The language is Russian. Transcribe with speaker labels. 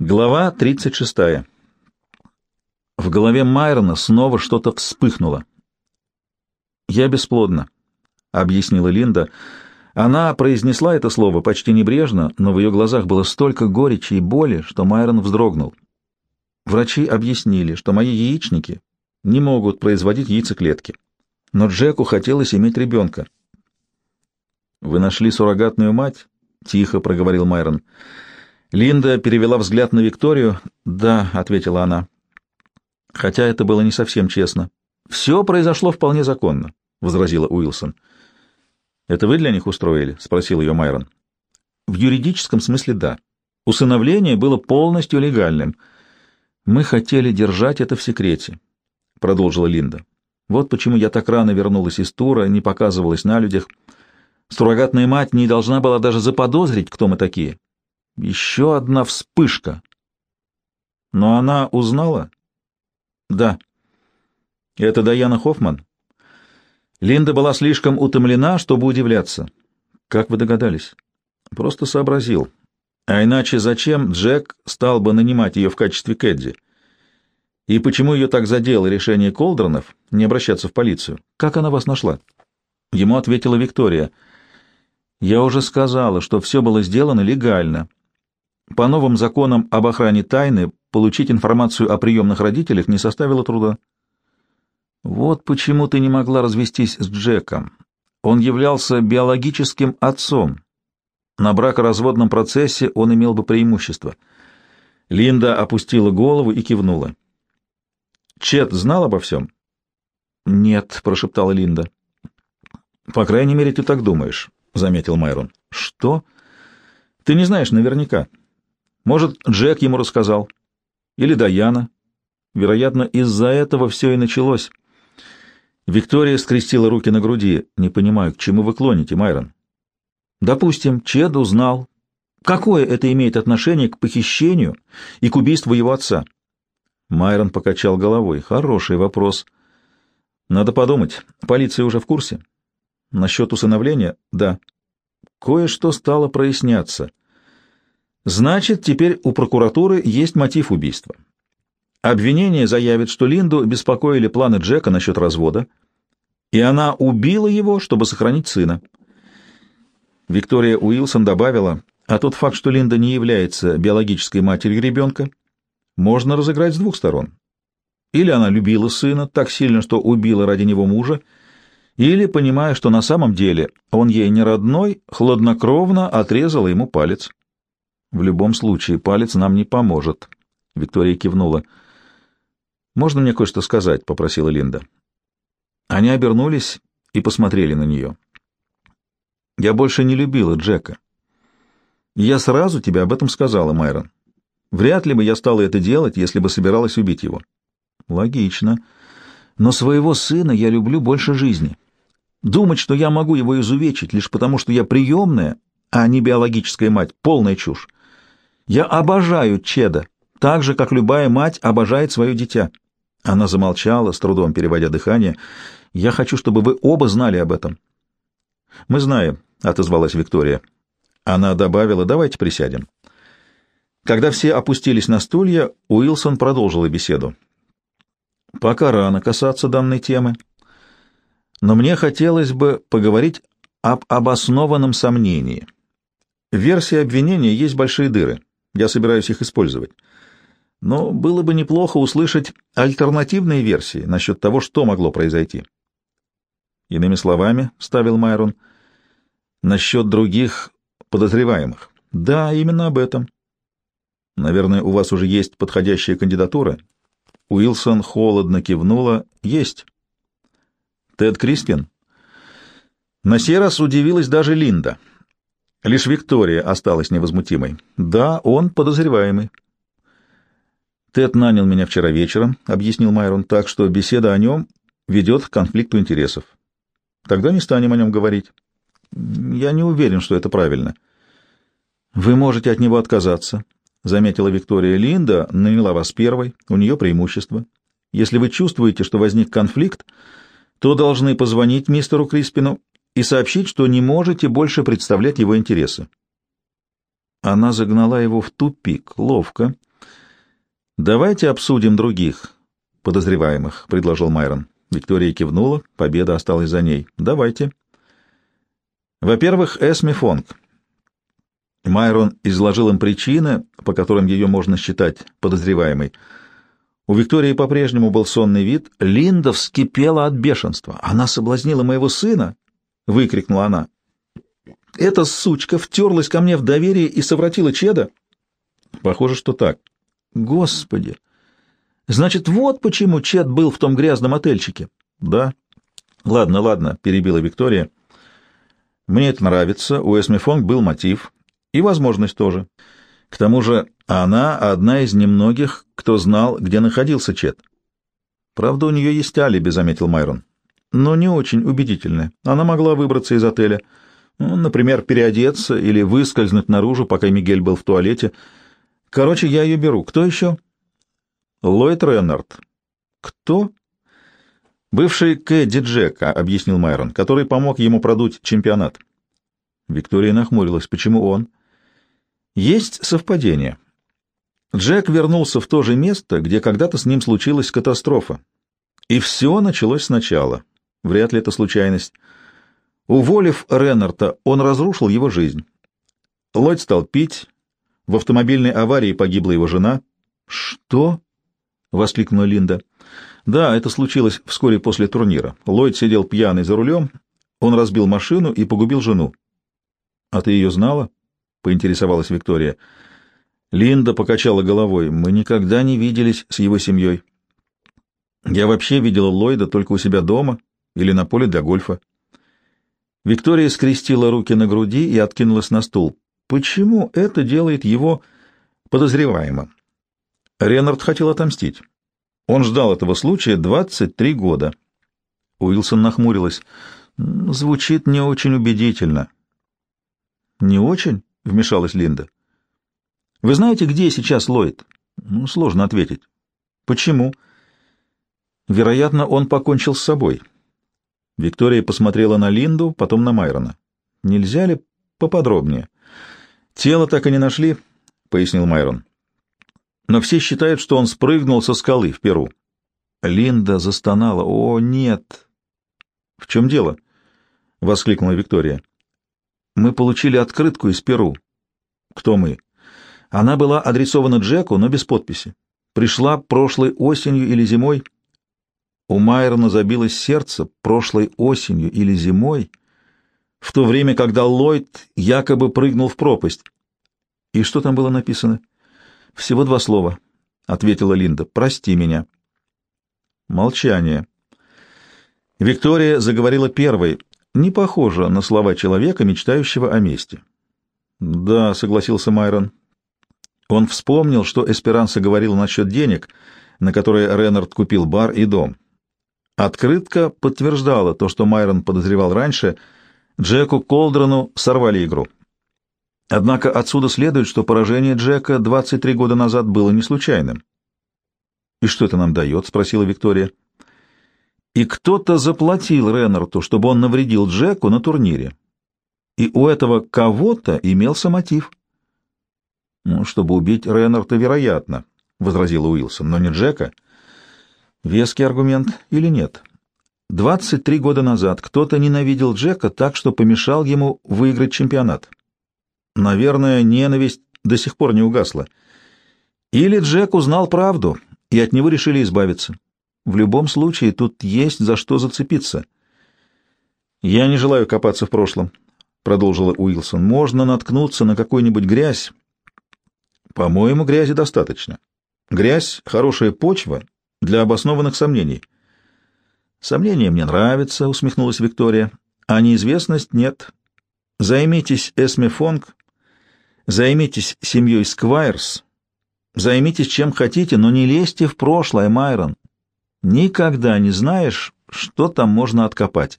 Speaker 1: Глава 36. В голове Майрона снова что-то вспыхнуло. «Я бесплодна», — объяснила Линда. Она произнесла это слово почти небрежно, но в ее глазах было столько горечи и боли, что Майрон вздрогнул. Врачи объяснили, что мои яичники не могут производить яйцеклетки, но Джеку хотелось иметь ребенка. «Вы нашли суррогатную мать?» — тихо проговорил Майрон. «Майрон». Линда перевела взгляд на Викторию. «Да», — ответила она. Хотя это было не совсем честно. «Все произошло вполне законно», — возразила Уилсон. «Это вы для них устроили?» — спросил ее Майрон. «В юридическом смысле да. Усыновление было полностью легальным. Мы хотели держать это в секрете», — продолжила Линда. «Вот почему я так рано вернулась из тура, не показывалась на людях. Суррогатная мать не должна была даже заподозрить, кто мы такие. Еще одна вспышка. Но она узнала? Да. Это Даяна Хоффман? Линда была слишком утомлена, чтобы удивляться. Как вы догадались? Просто сообразил. А иначе зачем Джек стал бы нанимать ее в качестве Кэдди? И почему ее так задело решение Колдронов не обращаться в полицию? Как она вас нашла? Ему ответила Виктория. Я уже сказала, что все было сделано легально. По новым законам об охране тайны получить информацию о приемных родителях не составило труда. Вот почему ты не могла развестись с Джеком. Он являлся биологическим отцом. На бракоразводном процессе он имел бы преимущество. Линда опустила голову и кивнула. Чет знал обо всем? Нет, прошептала Линда. По крайней мере, ты так думаешь, заметил Майрон. Что? Ты не знаешь наверняка. Может, Джек ему рассказал. Или Даяна. Вероятно, из-за этого все и началось. Виктория скрестила руки на груди. «Не понимаю, к чему вы клоните, Майрон?» «Допустим, Чед узнал. Какое это имеет отношение к похищению и к убийству его отца?» Майрон покачал головой. «Хороший вопрос. Надо подумать. Полиция уже в курсе?» «Насчет усыновления?» «Да». Кое-что стало проясняться. Значит, теперь у прокуратуры есть мотив убийства. Обвинение заявит, что Линду беспокоили планы Джека насчет развода, и она убила его, чтобы сохранить сына. Виктория Уилсон добавила, а тот факт, что Линда не является биологической матерью ребенка, можно разыграть с двух сторон. Или она любила сына так сильно, что убила ради него мужа, или, понимая, что на самом деле он ей не родной, хладнокровно отрезала ему палец. В любом случае, палец нам не поможет. Виктория кивнула. «Можно мне кое-что сказать?» — попросила Линда. Они обернулись и посмотрели на нее. «Я больше не любила Джека. Я сразу тебе об этом сказала, Майрон. Вряд ли бы я стала это делать, если бы собиралась убить его». «Логично. Но своего сына я люблю больше жизни. Думать, что я могу его изувечить лишь потому, что я приемная, а не биологическая мать, полная чушь. Я обожаю Чеда, так же, как любая мать обожает свое дитя. Она замолчала, с трудом переводя дыхание. Я хочу, чтобы вы оба знали об этом. Мы знаем, отозвалась Виктория. Она добавила: "Давайте присядем". Когда все опустились на стулья, Уилсон продолжила беседу. Пока рано касаться данной темы, но мне хотелось бы поговорить об обоснованном сомнении. В версии обвинения есть большие дыры. Я собираюсь их использовать. Но было бы неплохо услышать альтернативные версии насчет того, что могло произойти. Иными словами, — ставил Майрон, — насчет других подозреваемых. Да, именно об этом. Наверное, у вас уже есть подходящая кандидатура? Уилсон холодно кивнула. Есть. Тед Криспин? На сей раз удивилась даже Линда. — Лишь Виктория осталась невозмутимой. Да, он подозреваемый. Тед нанял меня вчера вечером, объяснил Майрон, так что беседа о нем ведет к конфликту интересов. Тогда не станем о нем говорить. Я не уверен, что это правильно. Вы можете от него отказаться, заметила Виктория. Линда наняла вас первой, у нее преимущество. Если вы чувствуете, что возник конфликт, то должны позвонить мистеру Криспину и сообщить, что не можете больше представлять его интересы. Она загнала его в тупик. Ловко. «Давайте обсудим других подозреваемых», — предложил Майрон. Виктория кивнула, победа осталась за ней. «Давайте». Во-первых, Эсми Фонг. Майрон изложил им причины, по которым ее можно считать подозреваемой. У Виктории по-прежнему был сонный вид. Линда вскипела от бешенства. «Она соблазнила моего сына!» — выкрикнула она. «Эта сучка втерлась ко мне в доверие и совратила Чеда?» «Похоже, что так». «Господи! Значит, вот почему Чед был в том грязном отельчике?» «Да». «Ладно, ладно», — перебила Виктория. «Мне это нравится. У Эсми Фонг был мотив. И возможность тоже. К тому же она одна из немногих, кто знал, где находился Чет. Правда, у нее есть алиби, заметил Майрон. Но не очень убедительное. Она могла выбраться из отеля. Ну, например, переодеться или выскользнуть наружу, пока Мигель был в туалете. Короче, я ее беру. Кто еще? Ллойд Реннард. Кто? Бывший Кэдди Джека, объяснил Майрон, который помог ему продуть чемпионат. Виктория нахмурилась. Почему он? — есть совпадение. Джек вернулся в то же место, где когда-то с ним случилась катастрофа. И все началось сначала. Вряд ли это случайность. Уволив Реннарта, он разрушил его жизнь. Ллойд стал пить. В автомобильной аварии погибла его жена. «Что?» — воскликнула Линда. «Да, это случилось вскоре после турнира. Ллойд сидел пьяный за рулем, он разбил машину и погубил жену». «А ты ее знала?» поинтересовалась Виктория. Линда покачала головой. Мы никогда не виделись с его семьей. Я вообще видела Ллойда только у себя дома или на поле для гольфа. Виктория скрестила руки на груди и откинулась на стул. Почему это делает его подозреваемым? Ренард хотел отомстить. Он ждал этого случая 23 года. Уилсон нахмурилась. Звучит не очень убедительно. Не очень? — вмешалась Линда. «Вы знаете, где сейчас Ллойд?» «Ну, сложно ответить». «Почему?» «Вероятно, он покончил с собой». Виктория посмотрела на Линду, потом на Майрона. «Нельзя ли поподробнее?» «Тело так и не нашли», — пояснил Майрон. «Но все считают, что он спрыгнул со скалы в Перу». Линда застонала. «О, нет!» «В чем дело?» — воскликнула Виктория. Мы получили открытку из Перу. Кто мы? Она была адресована Джеку, но без подписи. Пришла прошлой осенью или зимой. У Майрона забилось сердце прошлой осенью или зимой, в то время, когда Ллойд якобы прыгнул в пропасть. И что там было написано? Всего два слова, — ответила Линда. Прости меня. Молчание. Виктория заговорила первой не похоже на слова человека, мечтающего о мести. «Да», — согласился Майрон. Он вспомнил, что Эсперанса говорил насчет денег, на которые Реннард купил бар и дом. Открытка подтверждала то, что Майрон подозревал раньше. Джеку Колдрону сорвали игру. Однако отсюда следует, что поражение Джека 23 года назад было не случайным. «И что это нам дает?» — спросила Виктория. И кто-то заплатил Реннарту, чтобы он навредил Джеку на турнире. И у этого кого-то имелся мотив. «Ну, чтобы убить Реннарта, вероятно», — возразил Уилсон, — «но не Джека». Веский аргумент или нет? Двадцать три года назад кто-то ненавидел Джека так, что помешал ему выиграть чемпионат. Наверное, ненависть до сих пор не угасла. Или Джек узнал правду, и от него решили избавиться. В любом случае, тут есть за что зацепиться. «Я не желаю копаться в прошлом», — продолжила Уилсон. «Можно наткнуться на какую-нибудь грязь. По-моему, грязи достаточно. Грязь — хорошая почва для обоснованных сомнений». «Сомнения мне нравятся», — усмехнулась Виктория. «А неизвестность нет. Займитесь Эсме Фонг, займитесь семьей Сквайрс, займитесь чем хотите, но не лезьте в прошлое, Майрон. Никогда не знаешь, что там можно откопать.